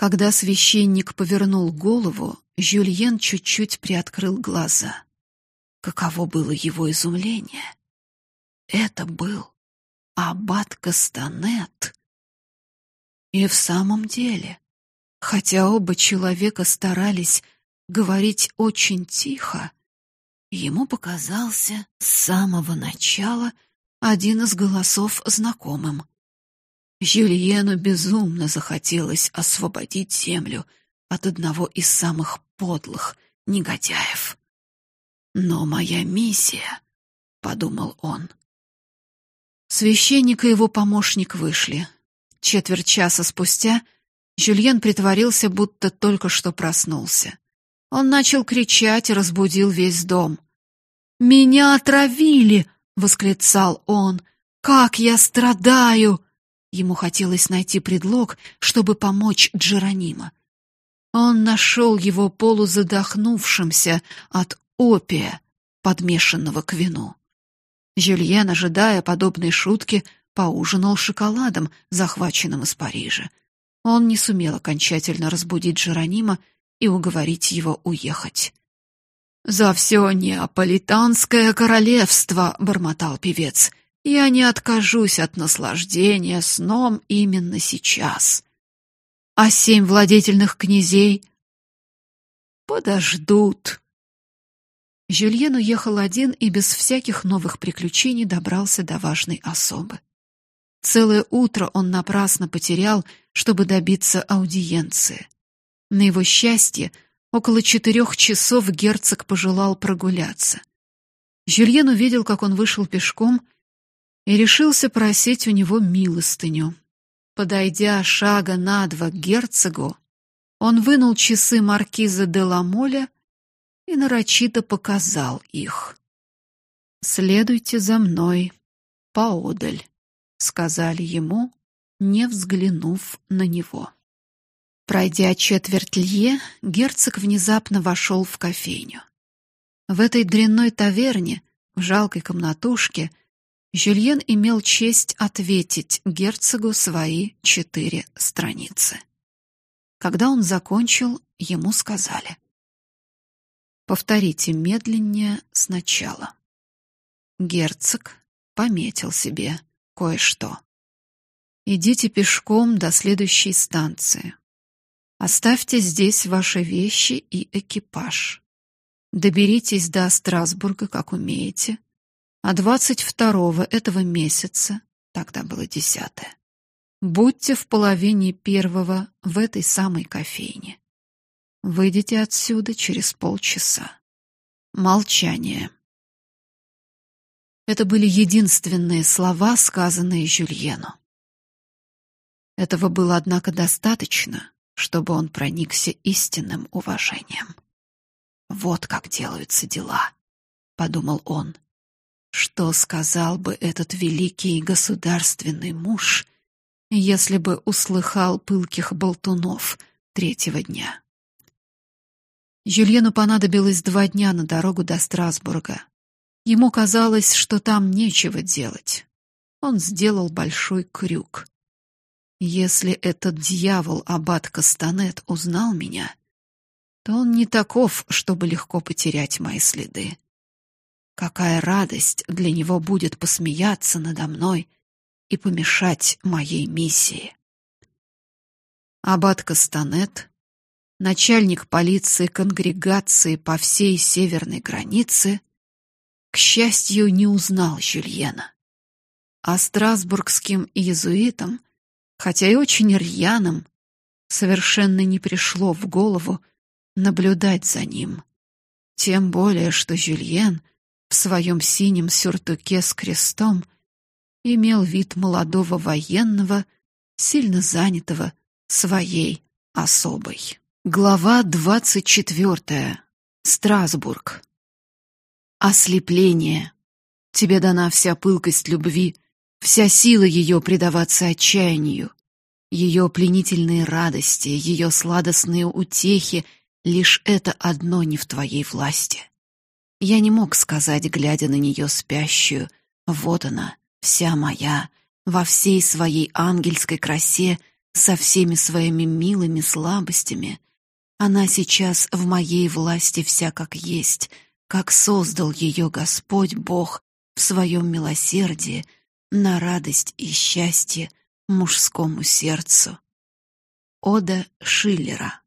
Когда священник повернул голову, Жюльен чуть-чуть приоткрыл глаза. Каково было его изумление! Это был аббат Кастанет. И в самом деле, хотя оба человека старались говорить очень тихо, ему показался с самого начала один из голосов знакомым. Жюльену безумно захотелось освободить землю от одного из самых подлых негодяев. Но моя миссия, подумал он. Священник и его помощник вышли. Четверть часа спустя Жюльен притворился, будто только что проснулся. Он начал кричать и разбудил весь дом. "Меня отравили!" восклицал он. "Как я страдаю!" Ему хотелось найти предлог, чтобы помочь Джеронима. Он нашел его полузадохнувшимся от опия, подмешанного к вину. Жюльен, ожидая подобной шутки, поужинал шоколадом, захваченным из Парижа. Он не сумел окончательно разбудить Джеронима и уговорить его уехать. «За все неаполитанское королевство!» — бормотал певец. «Я не откажусь от наслаждения сном именно сейчас. А семь владетельных князей подождут». Жюльен уехал один и без всяких новых приключений добрался до важной особы. Целое утро он напрасно потерял, чтобы добиться аудиенции. На его счастье, около четырех часов герцог пожелал прогуляться. Жюльен увидел, как он вышел пешком и решился просить у него милостыню. Подойдя шага на два к герцогу, он вынул часы маркиза де Ламоля и нарочито показал их. Следуйте за мной поодаль, сказали ему, не взглянув на него. Пройдя четверть лье, герцог внезапно вошел в кофейню. В этой дрянной таверне, в жалкой комнатушке, Жюльен имел честь ответить герцогу свои четыре страницы. Когда он закончил, ему сказали: Повторите медленнее сначала. Герцог пометил себе кое-что. Идите пешком до следующей станции. Оставьте здесь ваши вещи и экипаж. Доберитесь до Страсбурга, как умеете. А 22-го этого месяца, тогда было десятое, будьте в половине первого в этой самой кофейне. Выйдите отсюда через полчаса. Молчание. Это были единственные слова, сказанные Жюльену. Этого было, однако, достаточно, чтобы он проникся истинным уважением. Вот как делаются дела, подумал он. Что сказал бы этот великий государственный муж, если бы услыхал пылких болтунов третьего дня? Жюльену понадобилось два дня на дорогу до Страсбурга. Ему казалось, что там нечего делать. Он сделал большой крюк. Если этот дьявол аббат Кастанет узнал меня, то он не таков, чтобы легко потерять мои следы. Какая радость для него будет посмеяться надо мной и помешать моей миссии. Аббат Кастанет начальник полиции конгрегации по всей северной границе, к счастью, не узнал Жюльена. А страсбургским иезуитам, хотя и очень рьяным, совершенно не пришло в голову наблюдать за ним. Тем более, что Жюльен в своем синем сюртуке с крестом имел вид молодого военного, сильно занятого своей особой. Глава двадцать четвертая. Страсбург. Ослепление. Тебе дана вся пылкость любви, вся сила ее предаваться отчаянию, ее пленительные радости, ее сладостные утехи, лишь это одно не в твоей власти. Я не мог сказать, глядя на нее спящую: "Вот она, вся моя, во всей своей ангельской красе со всеми своими милыми слабостями, она сейчас в моей власти вся как есть, как создал ее Господь Бог в своем милосердии на радость и счастье мужскому сердцу. Ода Шиллера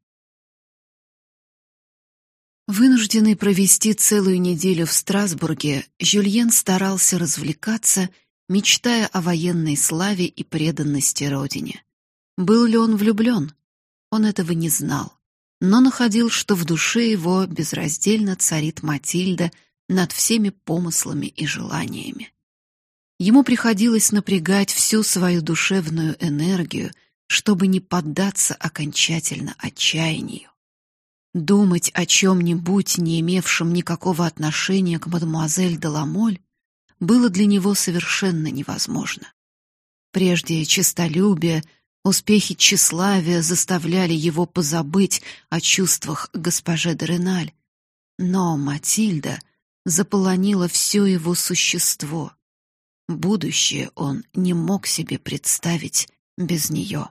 Вынужденный провести целую неделю в Страсбурге, Жюльен старался развлекаться, мечтая о военной славе и преданности родине. Был ли он влюблен? Он этого не знал, но находил, что в душе его безраздельно царит Матильда над всеми помыслами и желаниями. Ему приходилось напрягать всю свою душевную энергию, чтобы не поддаться окончательно отчаянию. Думать о чем-нибудь, не имевшем никакого отношения к мадемуазель де Ламоль, было для него совершенно невозможно. Прежде честолюбие, успехи тщеславия заставляли его позабыть о чувствах госпожи де Реналь, но Матильда заполонила все его существо. Будущее он не мог себе представить без нее.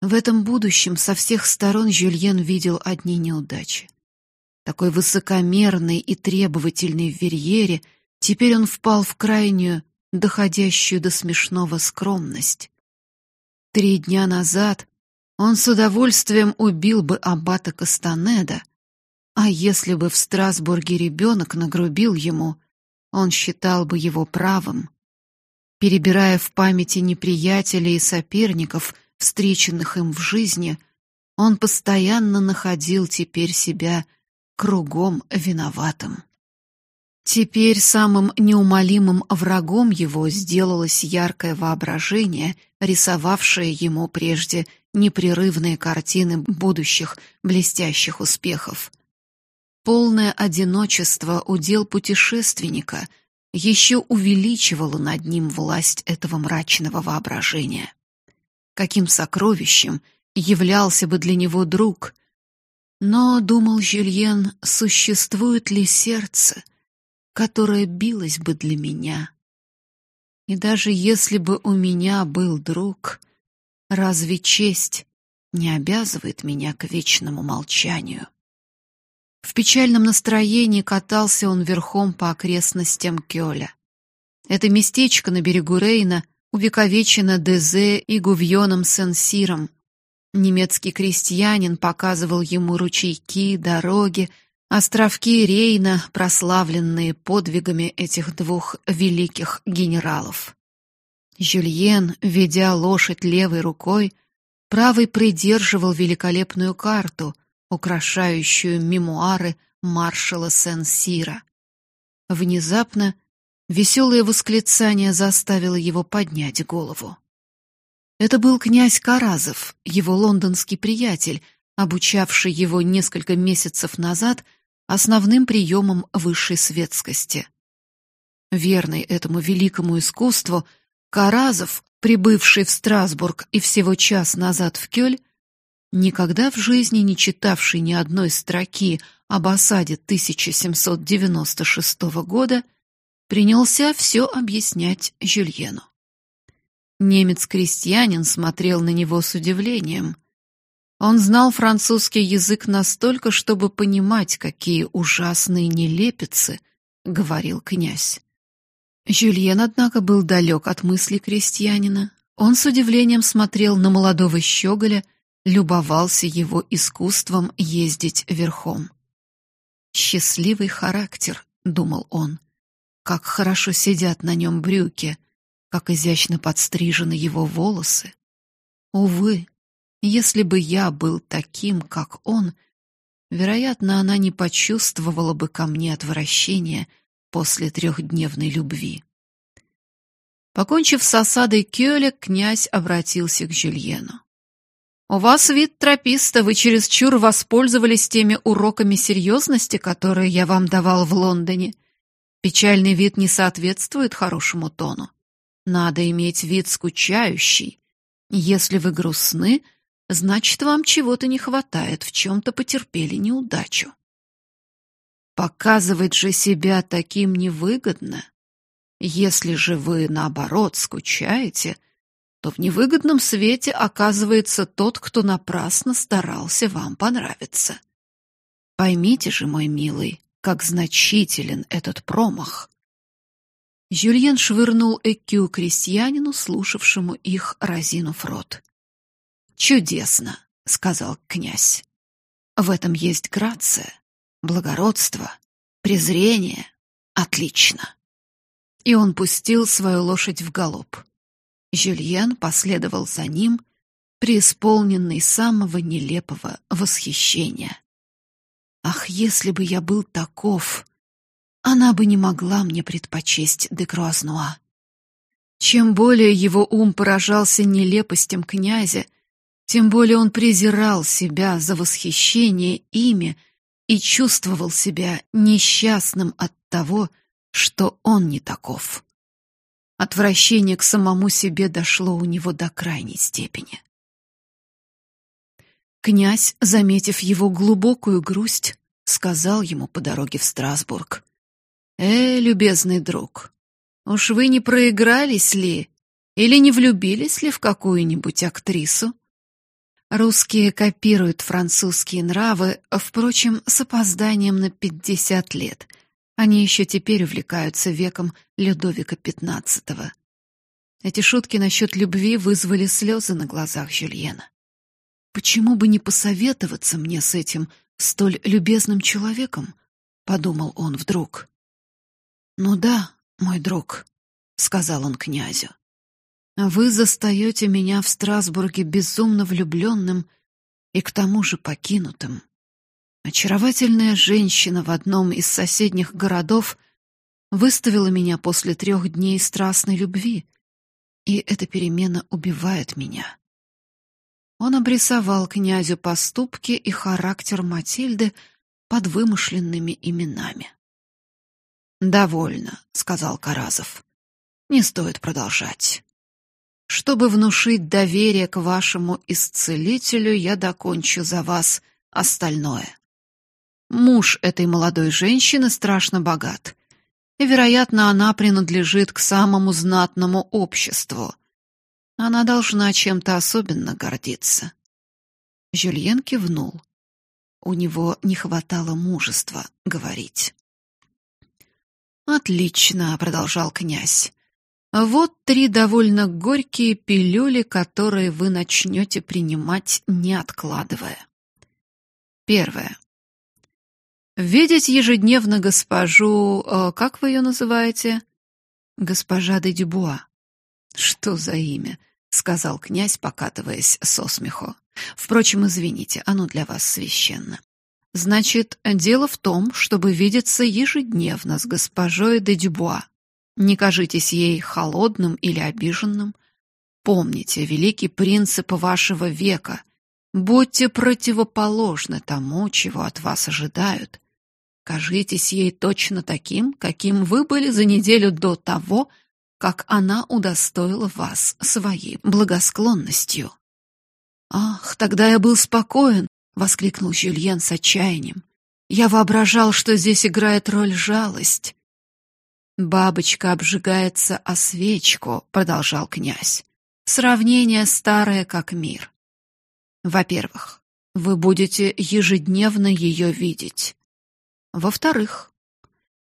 В этом будущем со всех сторон Жюльен видел одни неудачи. Такой высокомерный и требовательный в Верьере, теперь он впал в крайнюю, доходящую до смешного скромность. Три дня назад он с удовольствием убил бы аббата Кастанеда, а если бы в Страсбурге ребенок нагрубил ему, он считал бы его правым. Перебирая в памяти неприятелей и соперников, встреченных им в жизни, он постоянно находил теперь себя кругом виноватым. Теперь самым неумолимым врагом его сделалось яркое воображение, рисовавшее ему прежде непрерывные картины будущих блестящих успехов. Полное одиночество удел путешественника еще увеличивало над ним власть этого мрачного воображения каким сокровищем являлся бы для него друг. Но, думал Жюльен, существует ли сердце, которое билось бы для меня? И даже если бы у меня был друг, разве честь не обязывает меня к вечному молчанию? В печальном настроении катался он верхом по окрестностям Кёля. Это местечко на берегу Рейна увековечено Дезе и Гувьоном Сен-Сиром. Немецкий крестьянин показывал ему ручейки, дороги, островки Рейна, прославленные подвигами этих двух великих генералов. Жюльен, ведя лошадь левой рукой, правой придерживал великолепную карту, украшающую мемуары маршала Сен-Сира. Внезапно Веселое восклицание заставило его поднять голову. Это был князь Каразов, его лондонский приятель, обучавший его несколько месяцев назад основным приемам высшей светскости. Верный этому великому искусству, Каразов, прибывший в Страсбург и всего час назад в Кёль, никогда в жизни не читавший ни одной строки об осаде 1796 года, принялся все объяснять Жюльену. Немец-крестьянин смотрел на него с удивлением. Он знал французский язык настолько, чтобы понимать, какие ужасные нелепицы говорил князь. Жюльен, однако, был далек от мысли крестьянина. Он с удивлением смотрел на молодого щеголя, любовался его искусством ездить верхом. Счастливый характер, думал он как хорошо сидят на нем брюки, как изящно подстрижены его волосы. Увы, если бы я был таким, как он, вероятно, она не почувствовала бы ко мне отвращения после трехдневной любви. Покончив с осадой Кёля, князь обратился к Жюльену. «У вас вид трописта, вы чересчур воспользовались теми уроками серьезности, которые я вам давал в Лондоне. Печальный вид не соответствует хорошему тону. Надо иметь вид скучающий. Если вы грустны, значит, вам чего-то не хватает, в чем-то потерпели неудачу. Показывать же себя таким невыгодно. Если же вы, наоборот, скучаете, то в невыгодном свете оказывается тот, кто напрасно старался вам понравиться. Поймите же, мой милый, как значителен этот промах. Жюльен швырнул ЭКЮ крестьянину, слушавшему их, разинув рот. «Чудесно», — сказал князь. «В этом есть грация, благородство, презрение. Отлично». И он пустил свою лошадь в галоп. Жюльен последовал за ним, преисполненный самого нелепого восхищения. Ах, если бы я был таков, она бы не могла мне предпочесть де Круазнуа. Чем более его ум поражался нелепостям князя, тем более он презирал себя за восхищение ими и чувствовал себя несчастным от того, что он не таков. Отвращение к самому себе дошло у него до крайней степени. Князь, заметив его глубокую грусть, сказал ему по дороге в Страсбург: "Э, любезный друг, уж вы не проигрались ли или не влюбились ли в какую-нибудь актрису? Русские копируют французские нравы, впрочем, с опозданием на пятьдесят лет. Они еще теперь увлекаются веком Людовика XV. Эти шутки насчет любви вызвали слезы на глазах Жюльена. Почему бы не посоветоваться мне с этим столь любезным человеком? подумал он вдруг. Ну да, мой друг, сказал он князю. Вы застаете меня в Страсбурге безумно влюбленным и к тому же покинутым. Очаровательная женщина в одном из соседних городов выставила меня после трех дней страстной любви, и эта перемена убивает меня. Он обрисовал князю поступки и характер Матильды под вымышленными именами. «Довольно», — сказал Каразов. «Не стоит продолжать. Чтобы внушить доверие к вашему исцелителю, я докончу за вас остальное. Муж этой молодой женщины страшно богат, и, вероятно, она принадлежит к самому знатному обществу. Она должна чем-то особенно гордиться. Жюльен кивнул. У него не хватало мужества говорить. Отлично, продолжал князь. Вот три довольно горькие пилюли, которые вы начнете принимать, не откладывая. Первое. Видеть ежедневно госпожу, э, как вы ее называете? Госпожа де Дюбуа. Что за имя? Сказал князь, покатываясь со смеху. Впрочем, извините, оно для вас священно. Значит, дело в том, чтобы видеться ежедневно с госпожой де Дюбуа. Не кажитесь ей холодным или обиженным. Помните великий принцип вашего века. Будьте противоположны тому, чего от вас ожидают. Кажитесь ей точно таким, каким вы были за неделю до того, как она удостоила вас своей благосклонностью. Ах, тогда я был спокоен, воскликнул Жюльен с отчаянием. Я воображал, что здесь играет роль жалость. Бабочка обжигается о свечку, продолжал князь. Сравнение старое как мир. Во-первых, вы будете ежедневно ее видеть. Во-вторых,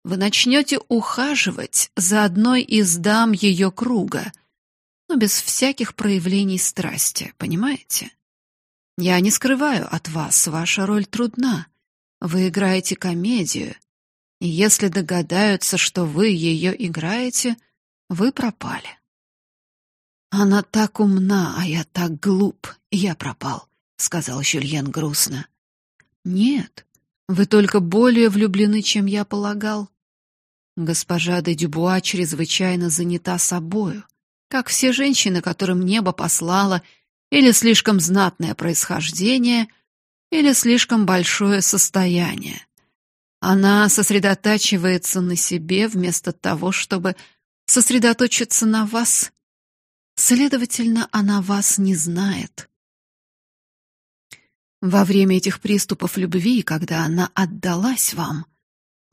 вы начнете ухаживать за одной из дам ее круга, но без всяких проявлений страсти, понимаете? Я не скрываю от вас, ваша роль трудна. Вы играете комедию, и если догадаются, что вы ее играете, вы пропали. Она так умна, а я так глуп, я пропал, сказал Жюльен грустно. Нет, вы только более влюблены, чем я полагал. Госпожа де Дюбуа чрезвычайно занята собою, как все женщины, которым небо послало или слишком знатное происхождение, или слишком большое состояние. Она сосредотачивается на себе вместо того, чтобы сосредоточиться на вас. Следовательно, она вас не знает. Во время этих приступов любви, когда она отдалась вам,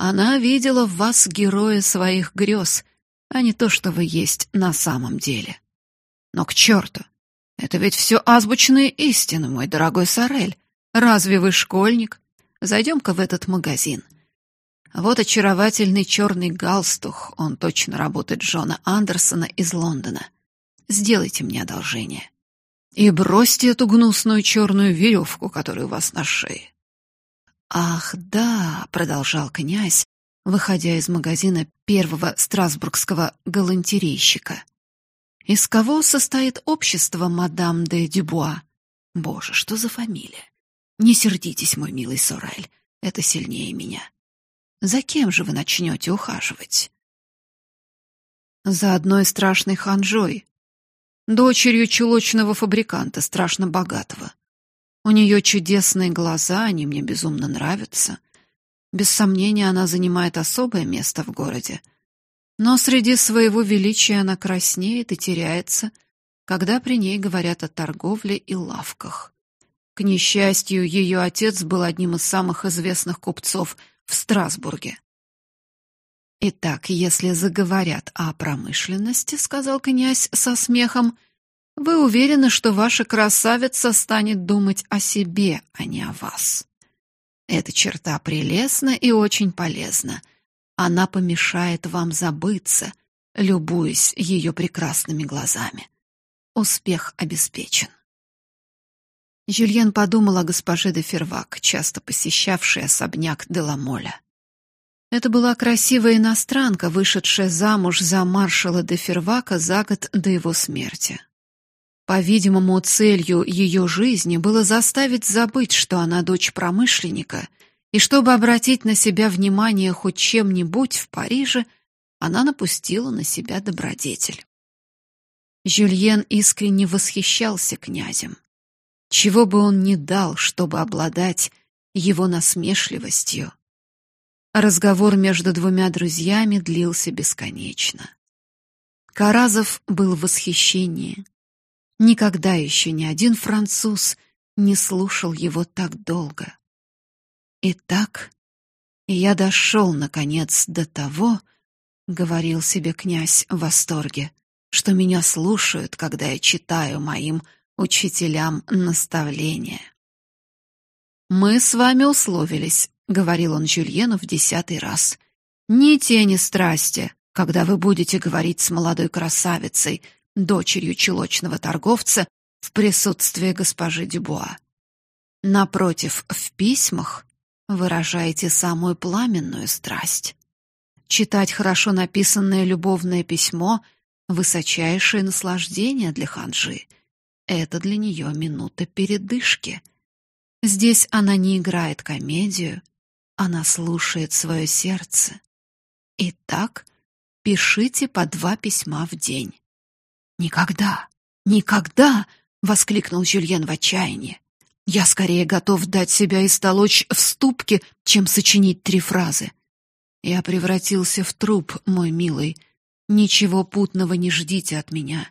она видела в вас героя своих грез, а не то, что вы есть на самом деле. Но к черту! Это ведь все азбучные истины, мой дорогой Сорель. Разве вы школьник? Зайдем-ка в этот магазин. Вот очаровательный черный галстух, он точно работает Джона Андерсона из Лондона. Сделайте мне одолжение. И бросьте эту гнусную черную веревку, которая у вас на шее. Ах, да, продолжал князь, выходя из магазина первого страсбургского галантерейщика. Из кого состоит общество мадам де Дюбуа? Боже, что за фамилия? Не сердитесь, мой милый Сорель, это сильнее меня. За кем же вы начнете ухаживать? За одной страшной ханжой, дочерью чулочного фабриканта, страшно богатого. У нее чудесные глаза, они мне безумно нравятся. Без сомнения, она занимает особое место в городе. Но среди своего величия она краснеет и теряется, когда при ней говорят о торговле и лавках. К несчастью, ее отец был одним из самых известных купцов в Страсбурге. Итак, если заговорят о промышленности, сказал князь со смехом, вы уверены, что ваша красавица станет думать о себе, а не о вас. Эта черта прелестна и очень полезна. Она помешает вам забыться, любуясь ее прекрасными глазами. Успех обеспечен. Жюльен подумал о госпоже де Фервак, часто посещавшей особняк де Ламоля. Это была красивая иностранка, вышедшая замуж за маршала де Фервака за год до его смерти. По-видимому, целью ее жизни было заставить забыть, что она дочь промышленника, и чтобы обратить на себя внимание хоть чем-нибудь в Париже, она напустила на себя добродетель. Жюльен искренне восхищался князем. Чего бы он ни дал, чтобы обладать его насмешливостью. Разговор между двумя друзьями длился бесконечно. Каразов был в восхищении. Никогда еще ни один француз не слушал его так долго. Итак, я дошел наконец до того, говорил себе князь в восторге, что меня слушают, когда я читаю моим учителям наставления. Мы с вами условились, говорил он Жюльену в десятый раз. Ни тени страсти, когда вы будете говорить с молодой красавицей, дочерью чулочного торговца в присутствии госпожи Дюбуа. Напротив, в письмах выражаете самую пламенную страсть. Читать хорошо написанное любовное письмо высочайшее наслаждение для ханжи. Это для нее минута передышки. Здесь она не играет комедию, она слушает свое сердце. Итак, пишите по два письма в день. Никогда, никогда, воскликнул Жюльен в отчаянии. Я скорее готов дать себя истолочь в ступке, чем сочинить три фразы. Я превратился в труп, мой милый. Ничего путного не ждите от меня.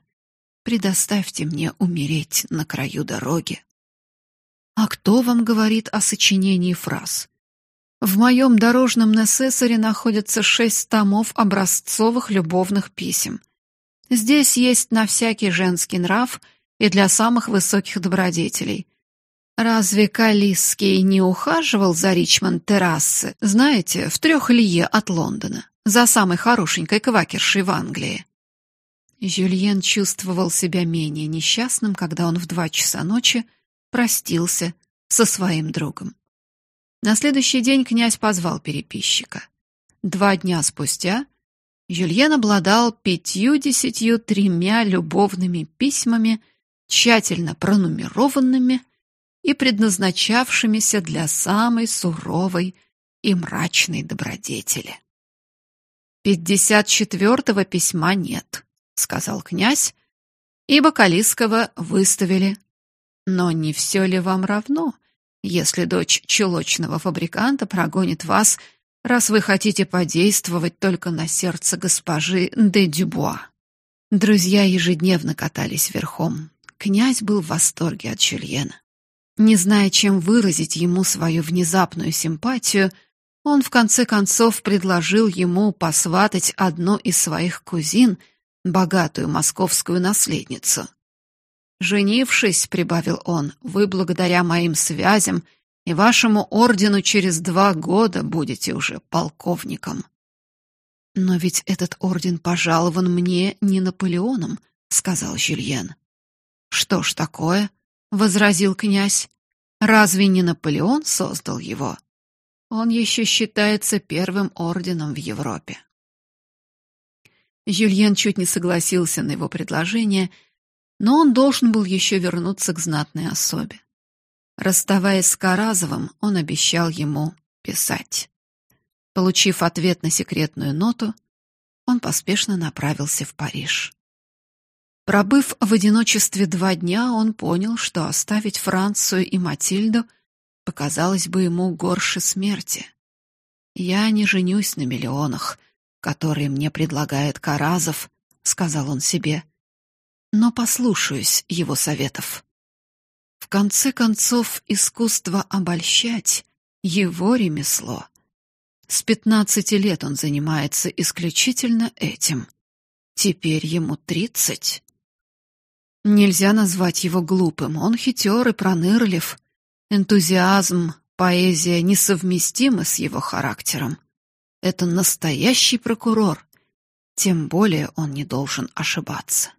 Предоставьте мне умереть на краю дороги. А кто вам говорит о сочинении фраз? В моем дорожном несессоре находятся шесть томов образцовых любовных писем. Здесь есть на всякий женский нрав и для самых высоких добродетелей. Разве Калисский не ухаживал за Ричмонд-террасы, знаете, в трех лье от Лондона, за самой хорошенькой квакершей в Англии? Жюльен чувствовал себя менее несчастным, когда он в два часа ночи простился со своим другом. На следующий день князь позвал переписчика. Два дня спустя Жюльен обладал пятью-десятью тремя любовными письмами, тщательно пронумерованными и предназначавшимися для самой суровой и мрачной добродетели. «Пятьдесят четвертого письма нет», — сказал князь, ибо Калиского выставили. «Но не все ли вам равно, если дочь чулочного фабриканта прогонит вас раз вы хотите подействовать только на сердце госпожи де Дюбуа. Друзья ежедневно катались верхом. Князь был в восторге от Жюльена. Не зная, чем выразить ему свою внезапную симпатию, он в конце концов предложил ему посватать одну из своих кузин, богатую московскую наследницу. Женившись, прибавил он, вы благодаря моим связям и вашему ордену через два года будете уже полковником. Но ведь этот орден пожалован мне не Наполеоном, сказал Жюльен. Что ж такое? возразил князь. Разве не Наполеон создал его? Он еще считается первым орденом в Европе. Жюльен чуть не согласился на его предложение, но он должен был еще вернуться к знатной особе. Расставаясь с Каразовым, он обещал ему писать. Получив ответ на секретную ноту, он поспешно направился в Париж. Пробыв в одиночестве два дня, он понял, что оставить Францию и Матильду показалось бы ему горше смерти. Я не женюсь на миллионах, которые мне предлагает Каразов, сказал он себе. Но послушаюсь его советов. В конце концов, искусство обольщать его ремесло. С пятнадцати лет он занимается исключительно этим. Теперь ему тридцать. Нельзя назвать его глупым. Он хитер и пронырлив. Энтузиазм, поэзия несовместимы с его характером. Это настоящий прокурор. Тем более он не должен ошибаться.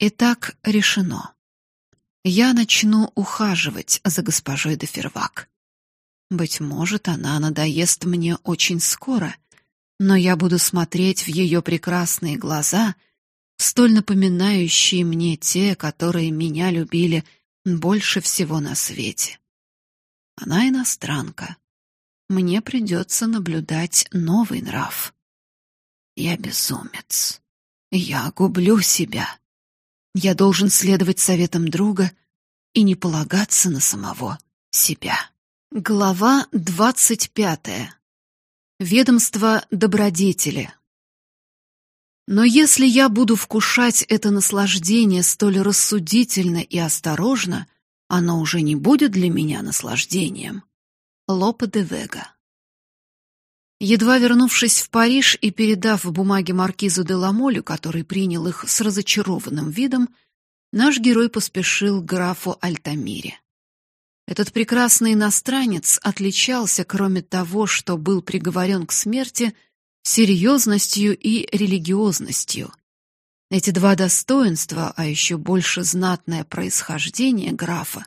Итак, решено. Я начну ухаживать за госпожой де Фервак. Быть может, она надоест мне очень скоро, но я буду смотреть в ее прекрасные глаза, столь напоминающие мне те, которые меня любили больше всего на свете. Она иностранка. Мне придется наблюдать новый нрав. Я безумец. Я гублю себя. Я должен следовать советам друга и не полагаться на самого себя. Глава двадцать пятая. Ведомство добродетели. Но если я буду вкушать это наслаждение столь рассудительно и осторожно, оно уже не будет для меня наслаждением. Лопе де Вега. Едва вернувшись в Париж и передав бумаги маркизу де Ламолю, который принял их с разочарованным видом, наш герой поспешил к графу Альтамире. Этот прекрасный иностранец отличался, кроме того, что был приговорен к смерти, серьезностью и религиозностью. Эти два достоинства, а еще больше знатное происхождение графа,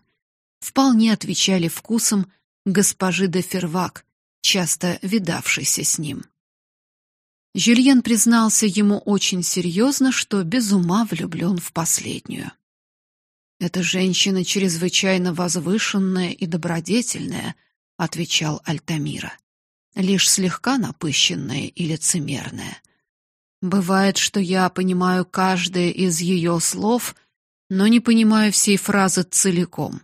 вполне отвечали вкусам госпожи де Фервак, часто видавшейся с ним. Жюльен признался ему очень серьезно, что без ума влюблен в последнюю. Эта женщина чрезвычайно возвышенная и добродетельная, отвечал Альтамира. Лишь слегка напыщенная и лицемерная. Бывает, что я понимаю каждое из ее слов, но не понимаю всей фразы целиком.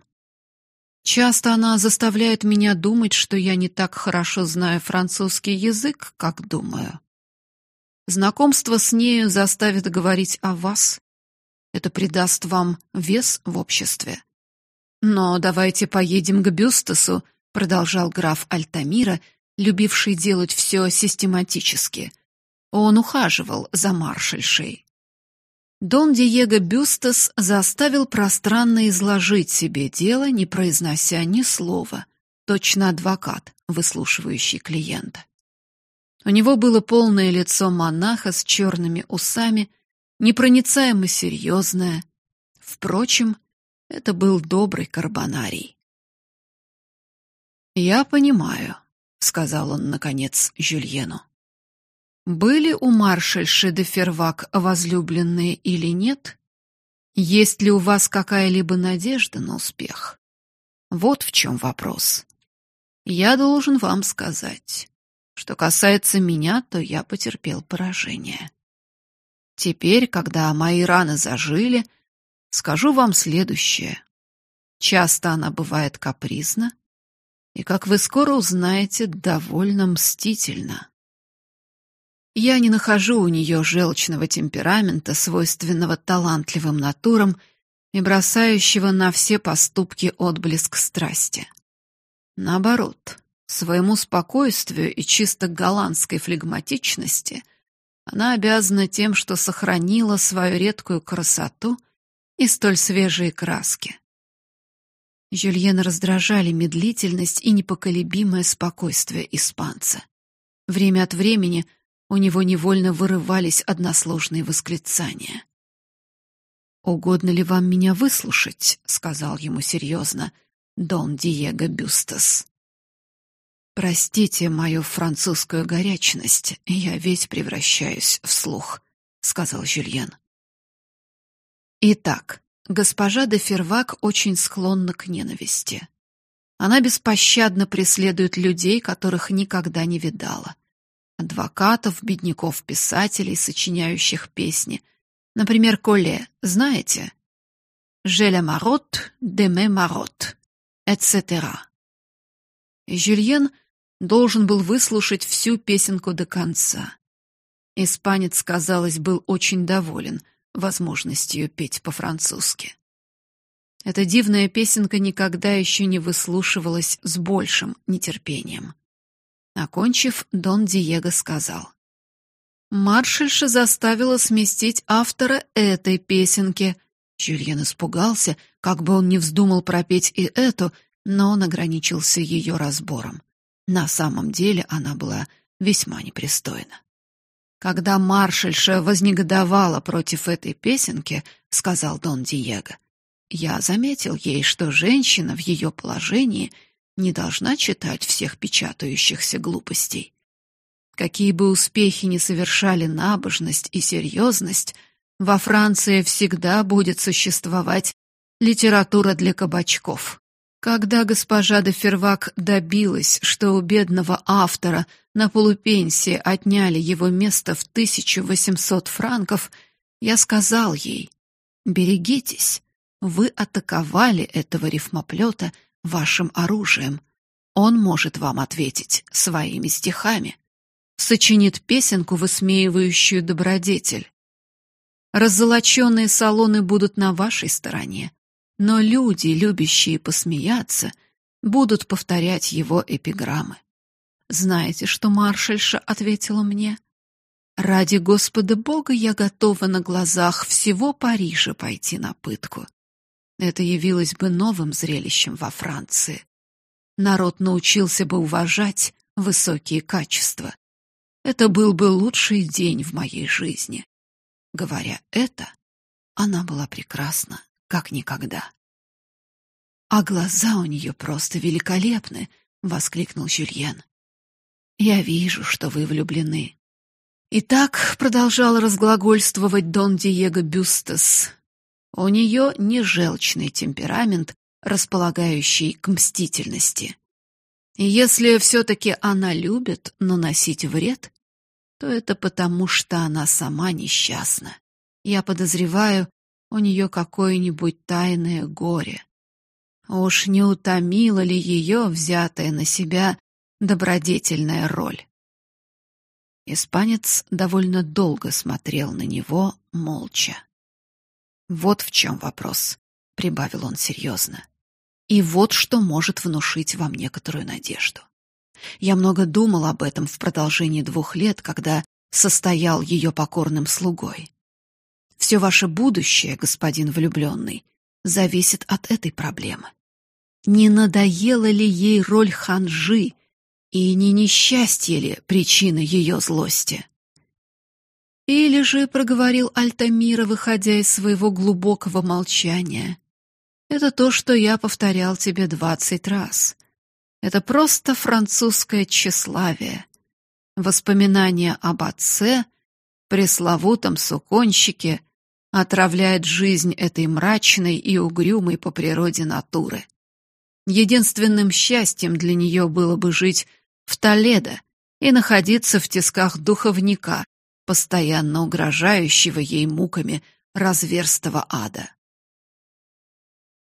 Часто она заставляет меня думать, что я не так хорошо знаю французский язык, как думаю. Знакомство с нею заставит говорить о вас, это придаст вам вес в обществе. Но давайте поедем к Бюстасу, продолжал граф Альтамира, любивший делать все систематически. Он ухаживал за маршальшей. Дон Диего Бюстас заставил пространно изложить себе дело, не произнося ни слова, точно адвокат, выслушивающий клиента. У него было полное лицо монаха с черными усами, непроницаемо серьезная. Впрочем, это был добрый карбонарий. «Я понимаю», — сказал он, наконец, Жюльену. «Были у маршальши де Фервак возлюбленные или нет? Есть ли у вас какая-либо надежда на успех? Вот в чем вопрос. Я должен вам сказать. Что касается меня, то я потерпел поражение. Теперь, когда мои раны зажили, скажу вам следующее. Часто она бывает капризна, и, как вы скоро узнаете, довольно мстительна. Я не нахожу у нее желчного темперамента, свойственного талантливым натурам и бросающего на все поступки отблеск страсти. Наоборот, своему спокойствию и чисто голландской флегматичности — Она обязана тем, что сохранила свою редкую красоту и столь свежие краски. Жюльена раздражали медлительность и непоколебимое спокойствие испанца. Время от времени у него невольно вырывались односложные восклицания. «Угодно ли вам меня выслушать?» — сказал ему серьезно Дон Диего Бюстас. «Простите мою французскую горячность, я весь превращаюсь в слух», — сказал Жюльен. Итак, госпожа де Фервак очень склонна к ненависти. Она беспощадно преследует людей, которых никогда не видала. Адвокатов, бедняков, писателей, сочиняющих песни. Например, Коле, знаете? «Je марот, деме марот», etc. Жюльен должен был выслушать всю песенку до конца. Испанец, казалось, был очень доволен возможностью петь по-французски. Эта дивная песенка никогда еще не выслушивалась с большим нетерпением. Окончив, Дон Диего сказал: Маршальша заставила сместить автора этой песенки. Жюльен испугался, как бы он не вздумал пропеть и эту, но он ограничился ее разбором. На самом деле она была весьма непристойна. Когда маршальша вознегодовала против этой песенки, сказал Дон Диего, я заметил ей, что женщина в ее положении не должна читать всех печатающихся глупостей. Какие бы успехи ни совершали набожность и серьезность, во Франции всегда будет существовать литература для кабачков. Когда госпожа де Фервак добилась, что у бедного автора на полупенсии отняли его место в 1800 франков, я сказал ей: "Берегитесь, вы атаковали этого рифмоплета вашим оружием. Он может вам ответить своими стихами. Сочинит песенку, высмеивающую добродетель. Раззолоченные салоны будут на вашей стороне, но люди, любящие посмеяться, будут повторять его эпиграммы. Знаете, что маршальша ответила мне? Ради Господа Бога я готова на глазах всего Парижа пойти на пытку. Это явилось бы новым зрелищем во Франции. Народ научился бы уважать высокие качества. Это был бы лучший день в моей жизни. Говоря это, она была прекрасна, как никогда. А глаза у нее просто великолепны, воскликнул Жюльен. Я вижу, что вы влюблены. Итак, продолжал разглагольствовать Дон Диего Бюстас. У нее не желчный темперамент, располагающий к мстительности. Если все таки она любит наносить вред, то это потому, что она сама несчастна. Я подозреваю, у нее какое-нибудь тайное горе. Уж не утомила ли ее взятая на себя добродетельная роль? Испанец довольно долго смотрел на него молча. Вот в чем вопрос, прибавил он серьезно. И вот что может внушить вам некоторую надежду. Я много думал об этом в продолжении двух лет, когда состоял ее покорным слугой. Все ваше будущее, господин влюбленный, зависит от этой проблемы. Не надоела ли ей роль ханжи, и не несчастье ли причина ее злости? Или же проговорил Альтамира, выходя из своего глубокого молчания. Это то, что я повторял тебе двадцать раз. Это просто французское тщеславие. Воспоминание об отце, пресловутом суконщике, отравляет жизнь этой мрачной и угрюмой по природе натуры. Единственным счастьем для нее было бы жить в Толедо и находиться в тисках духовника, постоянно угрожающего ей муками разверстого ада.